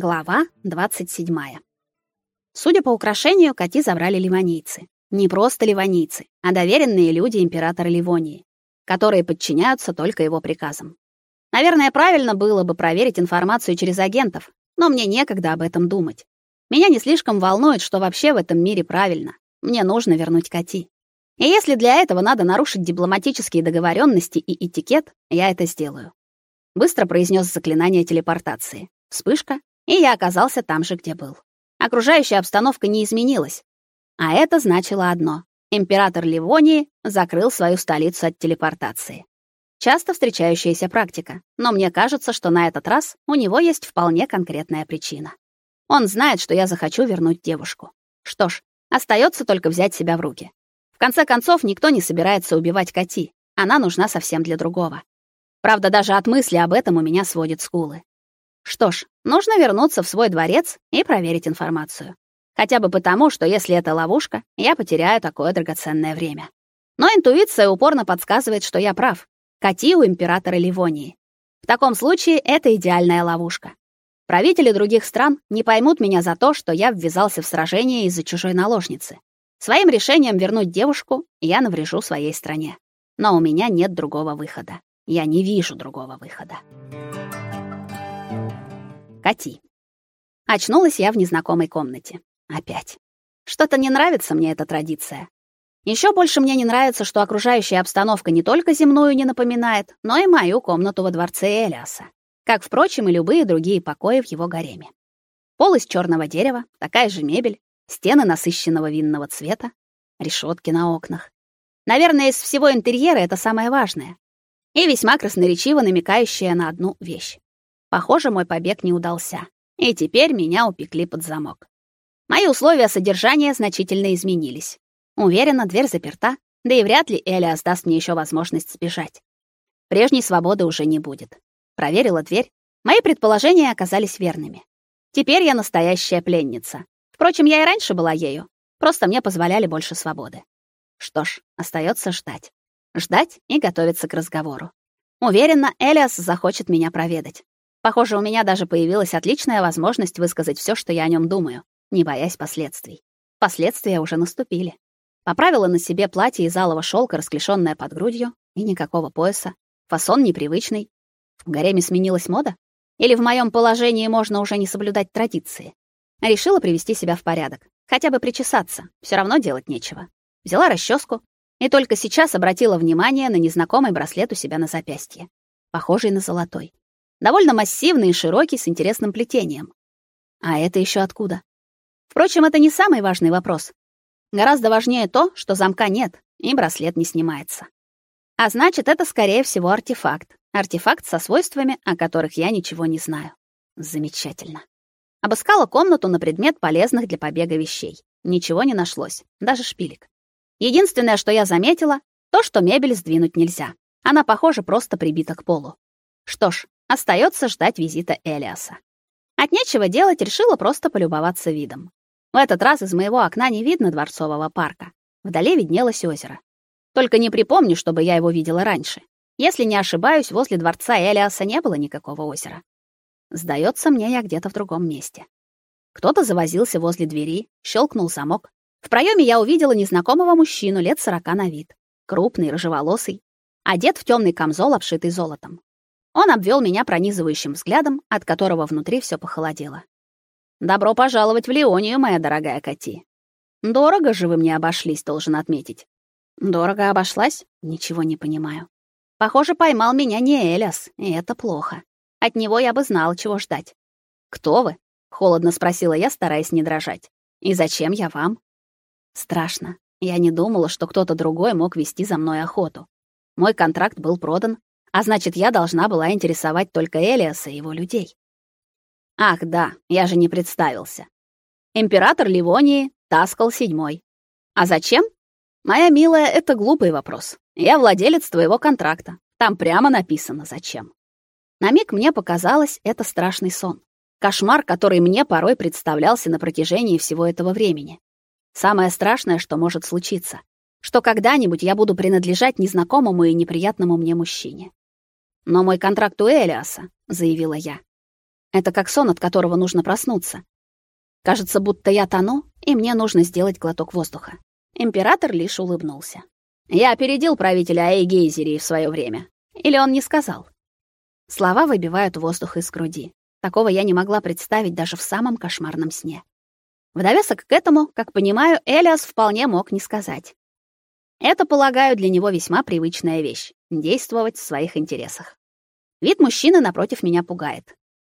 Глава 27. Судя по украшению, коти забрали ливонийцы. Не просто ливонийцы, а доверенные люди императора Ливонии, которые подчиняются только его приказам. Наверное, правильно было бы проверить информацию через агентов, но мне некогда об этом думать. Меня не слишком волнует, что вообще в этом мире правильно. Мне нужно вернуть коти. И если для этого надо нарушить дипломатические договоренности и этикет, я это сделаю. Быстро произнес заклинание телепортации. Вспышка, и я оказался там же, где был. Окружающая обстановка не изменилась. А это значило одно. Император Ливонии закрыл свою столицу от телепортации. Часто встречающаяся практика, но мне кажется, что на этот раз у него есть вполне конкретная причина. Он знает, что я захочу вернуть девушку. Что ж, остается только взять себя в руки. В конце концов, никто не собирается убивать Кати. Она нужна совсем для другого. Правда, даже от мысли об этом у меня сводит скулы. Что ж, нужно вернуться в свой дворец и проверить информацию. Хотя бы потому, что если это ловушка, я потеряю такое драгоценное время. Но интуиция упорно подсказывает, что я прав. Кати у императора Ливонии. В таком случае это идеальная ловушка. Правители других стран не поймут меня за то, что я ввязался в сражение из-за чужой наложницы. Своим решением вернуть девушку я наврежу своей стране. Но у меня нет другого выхода. Я не вижу другого выхода. Кати. Очнулась я в незнакомой комнате. Опять. Что-то не нравится мне эта традиция. Еще больше мне не нравится, что окружающая обстановка не только земную не напоминает, но и мою комнату во дворце Элиаса, как, впрочем, и любые другие покои в его гареме. Пол из черного дерева, такая же мебель, стены насыщенного винного цвета, решетки на окнах. Наверное, из всего интерьера это самое важное и весьма красноречиво намекающее на одну вещь. Похоже, мой побег не удался, и теперь меня упекли под замок. Мои условия содержания значительно изменились. Уверена, дверь заперта, да и вряд ли Элиас даст мне еще возможность сбежать. Прежней свободы уже не будет. Проверила дверь. Мои предположения оказались верными. Теперь я настоящая пленница. Впрочем, я и раньше была ею. Просто мне позволяли больше свободы. Что ж, остается ждать. Ждать и готовиться к разговору. Уверена, Элиас захочет меня проведать. Похоже, у меня даже появилась отличная возможность высказать все, что я о нем думаю, не боясь последствий. Последствия уже наступили. Поправила на себе платье из алого шелка, расклешённое под грудью, и никакого пояса. Фасон непривычный. В гареме сменилась мода? Или в моем положении можно уже не соблюдать традиции? Решила привести себя в порядок, хотя бы причесаться. Все равно делать нечего. Взяла расческу и только сейчас обратила внимание на незнакомый браслет у себя на запястье, похожий на золотой. Довольно массивный и широкий, с интересным плетением. А это еще откуда? Впрочем, это не самый важный вопрос. Гораздо важнее то, что замка нет, и браслет не снимается. А значит, это скорее всего артефакт. Артефакт со свойствами, о которых я ничего не знаю. Замечательно. Обыскала комнату на предмет полезных для побега вещей. Ничего не нашлось, даже шпилек. Единственное, что я заметила, то, что мебель сдвинуть нельзя. Она, похоже, просто прибита к полу. Что ж, Остается ждать визита Элиаса. От нечего делать решила просто полюбоваться видом. В этот раз из моего окна не видно дворцового парка. Вдали виднелось озеро. Только не припомню, чтобы я его видела раньше. Если не ошибаюсь, возле дворца Элиаса не было никакого озера. Сдается мне, я где-то в другом месте. Кто-то завозился возле двери, щелкнул замок. В проеме я увидела незнакомого мужчину лет сорока на вид, крупный, рыжеволосый, одет в темный камзол, обшитый золотом. Он обвел меня пронизывающим взглядом, от которого внутри все похолодело. Добро пожаловать в Леонию, моя дорогая Кати. Дорого же вы мне обошлись, должен отметить. Дорого обошлась? Ничего не понимаю. Похоже, поймал меня не Элиас, и это плохо. От него я бы знал, чего ждать. Кто вы? холодно спросила я, стараясь не дрожать. И зачем я вам? Страшно. Я не думала, что кто-то другой мог вести за мной охоту. Мой контракт был продан, а значит, я должна была интересовать только Элиаса и его людей. Ах, да, я же не представился. Император Ливонии Таскал VII. А зачем? Моя милая, это глупый вопрос. Я владелец твоего контракта. Там прямо написано зачем. На миг мне показалось это страшный сон. Кошмар, который мне порой представлялся на протяжении всего этого времени. Самое страшное, что может случиться, что когда-нибудь я буду принадлежать незнакомому и неприятному мне мужчине. Но мой контракт у Элиаса, заявила я. Это как сон, от которого нужно проснуться. Кажется, будто я тону, и мне нужно сделать глоток воздуха. Император лишь улыбнулся. Я опередил правителя Айгейзерии в свое время. Или он не сказал? Слова выбивают воздух из груди. Такого я не могла представить даже в самом кошмарном сне. В довесок к этому, как понимаю, Элиас вполне мог не сказать. Это, полагаю, для него весьма привычная вещь действовать в своих интересах. Вид мужчины напротив меня пугает.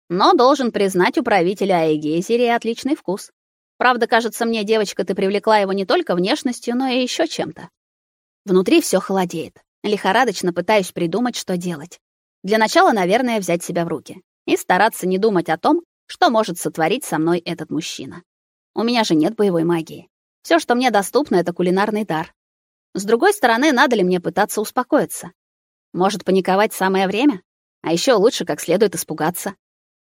Но должен признать у правителя Айгейзерии отличный вкус. Правда, кажется мне, девочка, ты привлекла его не только внешностью, но и еще чем-то. Внутри все холодеет. Лихорадочно пытаюсь придумать, что делать. Для начала, наверное, взять себя в руки и стараться не думать о том, что может сотворить со мной этот мужчина. У меня же нет боевой магии. Все, что мне доступно это кулинарный дар. С другой стороны, надо ли мне пытаться успокоиться? Может, паниковать самое время? А еще лучше как следует испугаться.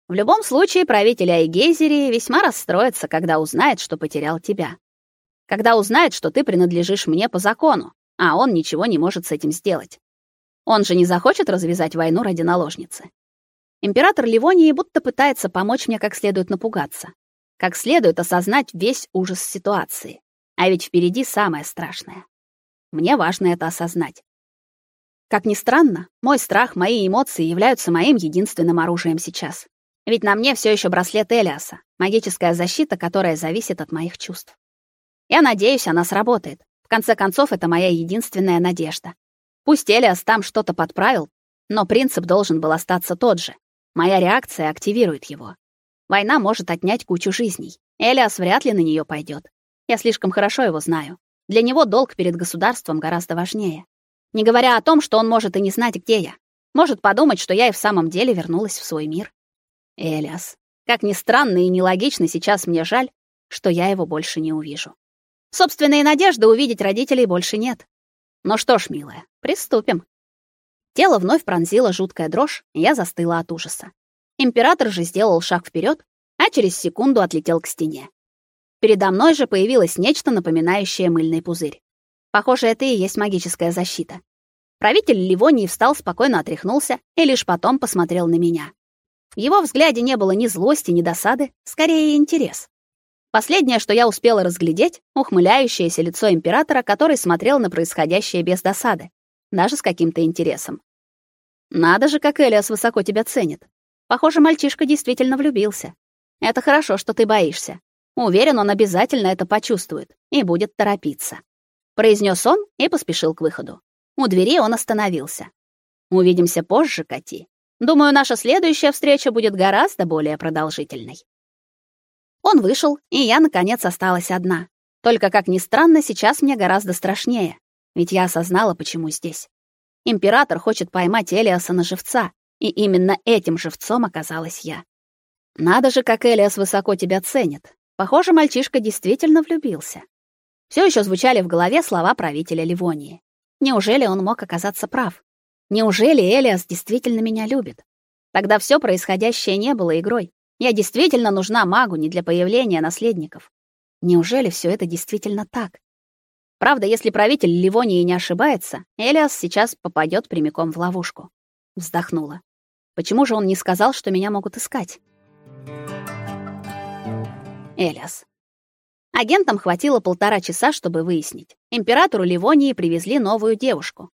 В любом случае, правитель Айгейзерии весьма расстроится, когда узнает, что потерял тебя. Когда узнает, что ты принадлежишь мне по закону, а он ничего не может с этим сделать. Он же не захочет развязать войну ради наложницы. Император Ливонии будто пытается помочь мне как следует напугаться, как следует осознать весь ужас ситуации. А ведь впереди самое страшное. Мне важно это осознать. Как ни странно, мой страх, мои эмоции являются моим единственным оружием сейчас. Ведь на мне все еще браслет Элиаса, магическая защита, которая зависит от моих чувств. Я надеюсь, она сработает. В конце концов, это моя единственная надежда. Пусть Элиас там что-то подправил, но принцип должен был остаться тот же. Моя реакция активирует его. Война может отнять кучу жизней. Элиас вряд ли на нее пойдет. Я слишком хорошо его знаю. Для него долг перед государством гораздо важнее. Не говоря о том, что он может и не знать, где я. Может подумать, что я и в самом деле вернулась в свой мир. Элиас. Как ни странно и нелогично, сейчас мне жаль, что я его больше не увижу. Собственной надежды увидеть родителей больше нет. Ну что ж, милая, приступим. Тело вновь пронзила жуткая дрожь, и я застыла от ужаса. Император же сделал шаг вперед, а через секунду отлетел к стене. Передо мной же появилось нечто напоминающее мыльный пузырь. Похоже, это и есть магическая защита. Правитель Ливонии встал, спокойно отряхнулся и лишь потом посмотрел на меня. В его взгляде не было ни злости, ни досады, скорее интерес. Последнее, что я успела разглядеть, ухмыляющееся лицо императора, который смотрел на происходящее без досады, даже с каким-то интересом. Надо же, как Элиас высоко тебя ценит. Похоже, мальчишка действительно влюбился. Это хорошо, что ты боишься. Уверен, он обязательно это почувствует и будет торопиться, произнес он и поспешил к выходу. У двери он остановился. Увидимся позже, Кати. Думаю, наша следующая встреча будет гораздо более продолжительной. Он вышел, и я наконец осталась одна. Только как ни странно, сейчас мне гораздо страшнее, ведь я осознала, почему здесь. Император хочет поймать Элиаса на живца, и именно этим живцом оказалась я. Надо же, как Элиас высоко тебя ценит. Похоже, мальчишка действительно влюбился. Все еще звучали в голове слова правителя Ливонии. Неужели он мог оказаться прав? Неужели Элиас действительно меня любит? Тогда все происходящее не было игрой. Я действительно нужна магу не для появления наследников. Неужели все это действительно так? Правда, если правитель Ливонии не ошибается, Элиас сейчас попадет прямиком в ловушку. Вздохнула. Почему же он не сказал, что меня могут искать? Элиас. Агентам хватило полтора часа, чтобы выяснить. Императору Ливонии привезли новую девушку.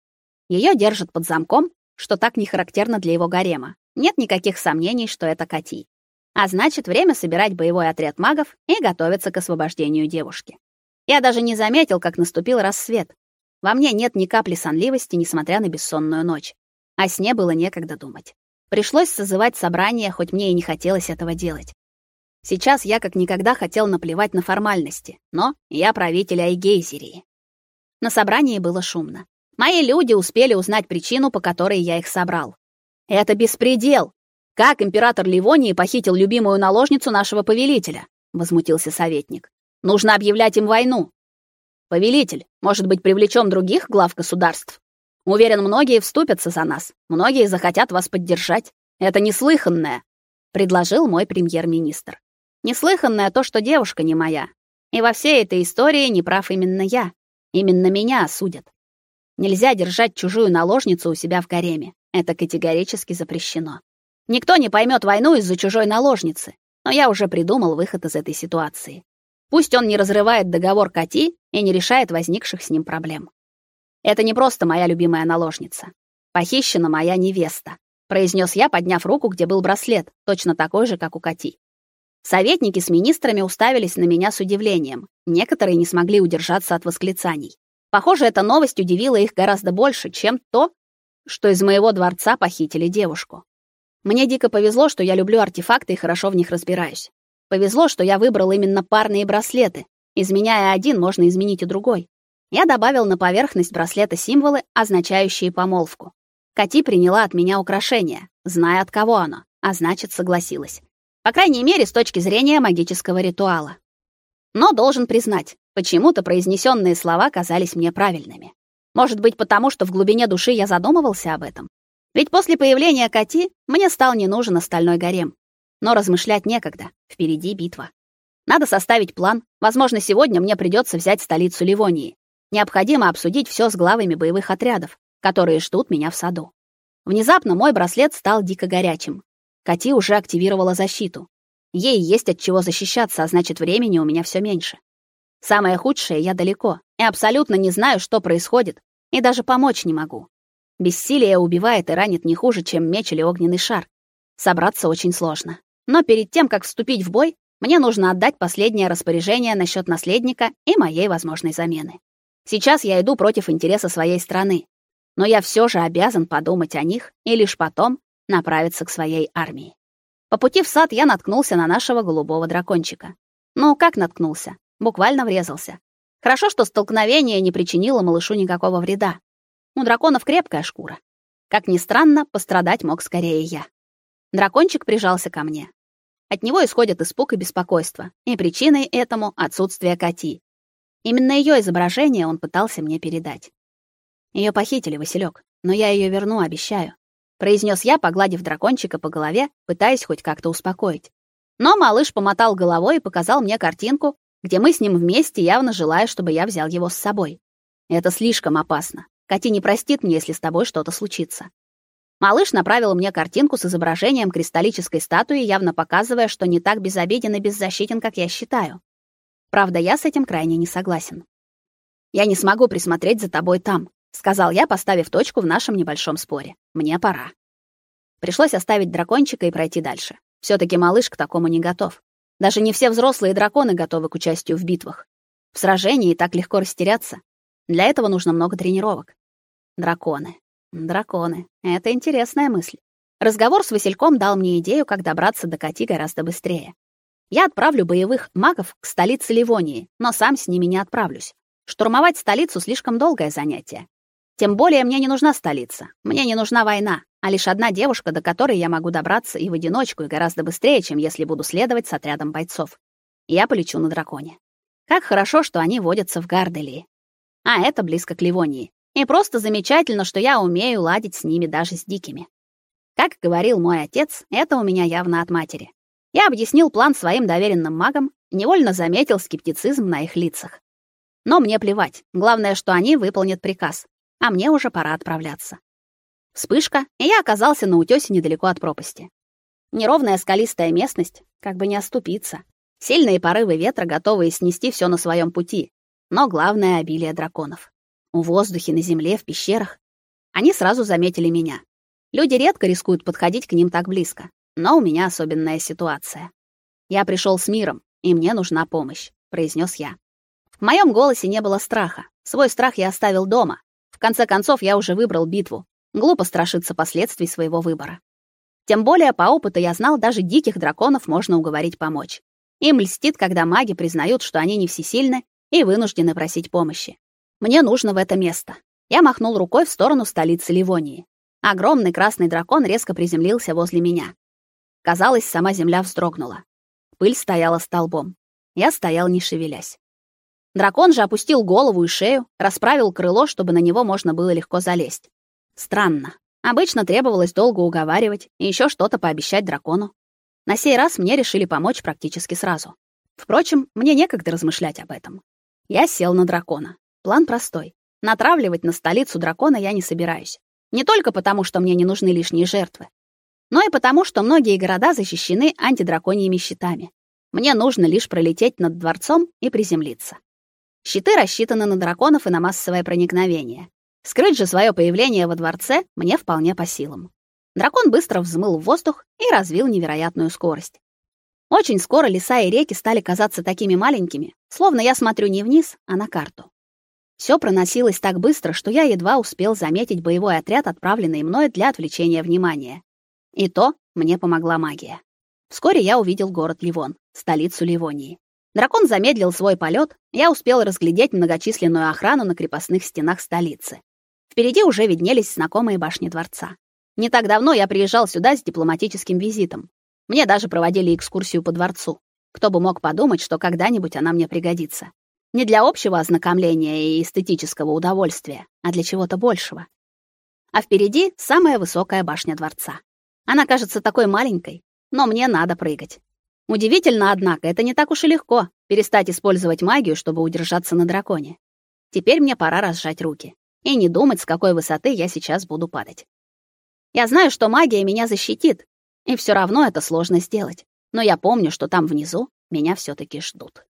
Ее держат под замком, что так не характерно для его гарема. Нет никаких сомнений, что это Кати. А значит, время собирать боевой отряд магов и готовиться к освобождению девушки. Я даже не заметил, как наступил рассвет. Во мне нет ни капли сонливости, несмотря на бессонную ночь. О сне было некогда думать. Пришлось созывать собрание, хоть мне и не хотелось этого делать. Сейчас я как никогда хотел наплевать на формальности, но я правитель Айгейзерии. На собрании было шумно. Мои люди успели узнать причину, по которой я их собрал. Это беспредел, как император Ливонии похитил любимую наложницу нашего повелителя? возмутился советник. Нужно объявлять им войну. Повелитель, может быть, привлечем других глав государств? Уверен, многие вступятся за нас. Многие захотят вас поддержать. Это неслыханное, предложил мой премьер-министр. Неслыханное то, что девушка не моя. И во всей этой истории не прав именно я. Именно меня осудят. Нельзя держать чужую наложницу у себя в гареме. Это категорически запрещено. Никто не поймет войну из-за чужой наложницы, но я уже придумал выход из этой ситуации. Пусть он не разрывает договор Кати и не решает возникших с ним проблем. Это не просто моя любимая наложница. Похищена моя невеста, произнес я, подняв руку, где был браслет, точно такой же, как у Кати. Советники с министрами уставились на меня с удивлением. Некоторые не смогли удержаться от восклицаний. Похоже, эта новость удивила их гораздо больше, чем то, что из моего дворца похитили девушку. Мне дико повезло, что я люблю артефакты и хорошо в них разбираюсь. Повезло, что я выбрал именно парные браслеты. Изменяя один, можно изменить и другой. Я добавил на поверхность браслета символы, означающие помолвку. Кати приняла от меня украшение, зная от кого оно, а значит, согласилась. По крайней мере, с точки зрения магического ритуала. Но должен признать, почему-то произнесенные слова казались мне правильными. Может быть, потому что в глубине души я задумывался об этом. Ведь после появления Кати мне стал не нужен остальной гарем. Но размышлять некогда, впереди битва. Надо составить план. Возможно, сегодня мне придется взять столицу Ливонии. Необходимо обсудить все с главами боевых отрядов, которые ждут меня в саду. Внезапно мой браслет стал дико горячим. Кати уже активировала защиту. Ей есть от чего защищаться, а значит, времени у меня все меньше. Самое худшее, я далеко и абсолютно не знаю, что происходит, и даже помочь не могу. Бессилие убивает и ранит не хуже, чем меч или огненный шар. Собраться очень сложно. Но перед тем, как вступить в бой, мне нужно отдать последнее распоряжение насчет наследника и моей возможной замены. Сейчас я иду против интереса своей страны, но я все же обязан подумать о них и лишь потом направиться к своей армии. По пути в сад я наткнулся на нашего голубого дракончика. Ну, как наткнулся? Буквально врезался. Хорошо, что столкновение не причинило малышу никакого вреда. У драконов крепкая шкура. Как ни странно, пострадать мог скорее я. Дракончик прижался ко мне. От него исходят испуг и беспокойство, и причиной этому отсутствие Кати. Именно ее изображение он пытался мне передать. Ее похитили, Василек, но я ее верну, обещаю, произнес я, погладив дракончика по голове, пытаясь хоть как-то успокоить. Но малыш помотал головой и показал мне картинку, где мы с ним вместе, явно желая, чтобы я взял его с собой. Это слишком опасно. Кати не простит мне, если с тобой что-то случится. Малыш направил мне картинку с изображением кристаллической статуи, явно показывая, что не так безобиден и беззащитен, как я считаю. Правда, я с этим крайне не согласен. Я не смогу присмотреть за тобой там, сказал я, поставив точку в нашем небольшом споре. Мне пора. Пришлось оставить дракончика и пройти дальше. все таки малыш к такому не готов. Даже не все взрослые драконы готовы к участию в битвах. В сражении так легко растеряться. Для этого нужно много тренировок. Драконы. Драконы. Это интересная мысль. Разговор с Васильком дал мне идею, как добраться до Кати гораздо быстрее. Я отправлю боевых магов к столице Ливонии, но сам с ними не отправлюсь. Штурмовать столицу слишком долгое занятие. Тем более мне не нужна столица. Мне не нужна война а лишь одна девушка, до которой я могу добраться и в одиночку, и гораздо быстрее, чем если буду следовать с отрядом бойцов. Я полечу на драконе. Как хорошо, что они водятся в Гарделии. А это близко к Ливонии. И просто замечательно, что я умею ладить с ними даже с дикими. Как говорил мой отец, это у меня явно от матери. Я объяснил план своим доверенным магам, невольно заметил скептицизм на их лицах. Но мне плевать. Главное, что они выполнят приказ. А мне уже пора отправляться. Вспышка, и я оказался на утёсе недалеко от пропасти. Неровная скалистая местность, как бы не оступиться. Сильные порывы ветра, готовые снести всё на своём пути. Но главное обилие драконов. В воздухе, на земле, в пещерах. Они сразу заметили меня. Люди редко рискуют подходить к ним так близко, но у меня особенная ситуация. Я пришёл с миром, и мне нужна помощь, произнёс я. В моём голосе не было страха. Свой страх я оставил дома. В конце концов, я уже выбрал битву, Глупо страшиться последствий своего выбора. Тем более по опыту я знал, даже диких драконов можно уговорить помочь. Им льстит, когда маги признают, что они не всесильны и вынуждены просить помощи. Мне нужно в это место. Я махнул рукой в сторону столицы Ливонии. Огромный красный дракон резко приземлился возле меня. Казалось, сама земля вздрогнула. Пыль стояла столбом. Я стоял, не шевелясь. Дракон же опустил голову и шею, расправил крыло, чтобы на него можно было легко залезть. Странно. Обычно требовалось долго уговаривать и еще что-то пообещать дракону. На сей раз мне решили помочь практически сразу. Впрочем, мне некогда размышлять об этом. Я сел на дракона. План простой. Натравливать на столицу дракона я не собираюсь. Не только потому, что мне не нужны лишние жертвы. но и потому, что многие города защищены антидраконьими щитами. Мне нужно лишь пролететь над дворцом и приземлиться. Щиты рассчитаны на драконов и на массовое проникновение. Скрыть же свое появление во дворце мне вполне по силам. Дракон быстро взмыл в воздух и развил невероятную скорость. Очень скоро леса и реки стали казаться такими маленькими, словно я смотрю не вниз, а на карту. Все проносилось так быстро, что я едва успел заметить боевой отряд, отправленный мной для отвлечения внимания. И то мне помогла магия. Вскоре я увидел город Ливон, столицу Ливонии. Дракон замедлил свой полет, я успел разглядеть многочисленную охрану на крепостных стенах столицы. Впереди уже виднелись знакомые башни дворца. Не так давно я приезжал сюда с дипломатическим визитом. Мне даже проводили экскурсию по дворцу. Кто бы мог подумать, что когда-нибудь она мне пригодится. Не для общего ознакомления и эстетического удовольствия, а для чего-то большего. А впереди самая высокая башня дворца. Она кажется такой маленькой, но мне надо прыгать. Удивительно, однако, это не так уж и легко перестать использовать магию, чтобы удержаться на драконе. Теперь мне пора разжать руки и не думать, с какой высоты я сейчас буду падать. Я знаю, что магия меня защитит, и все равно это сложно сделать. Но я помню, что там внизу меня все таки ждут.